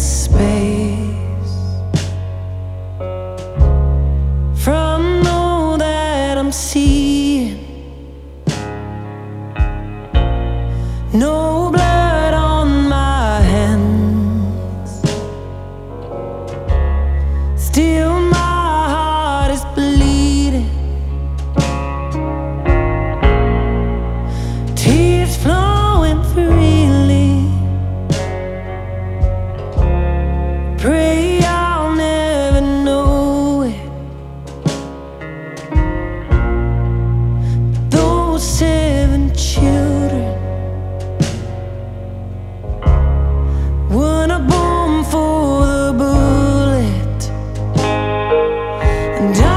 space from all that I'm seeing. No. Don't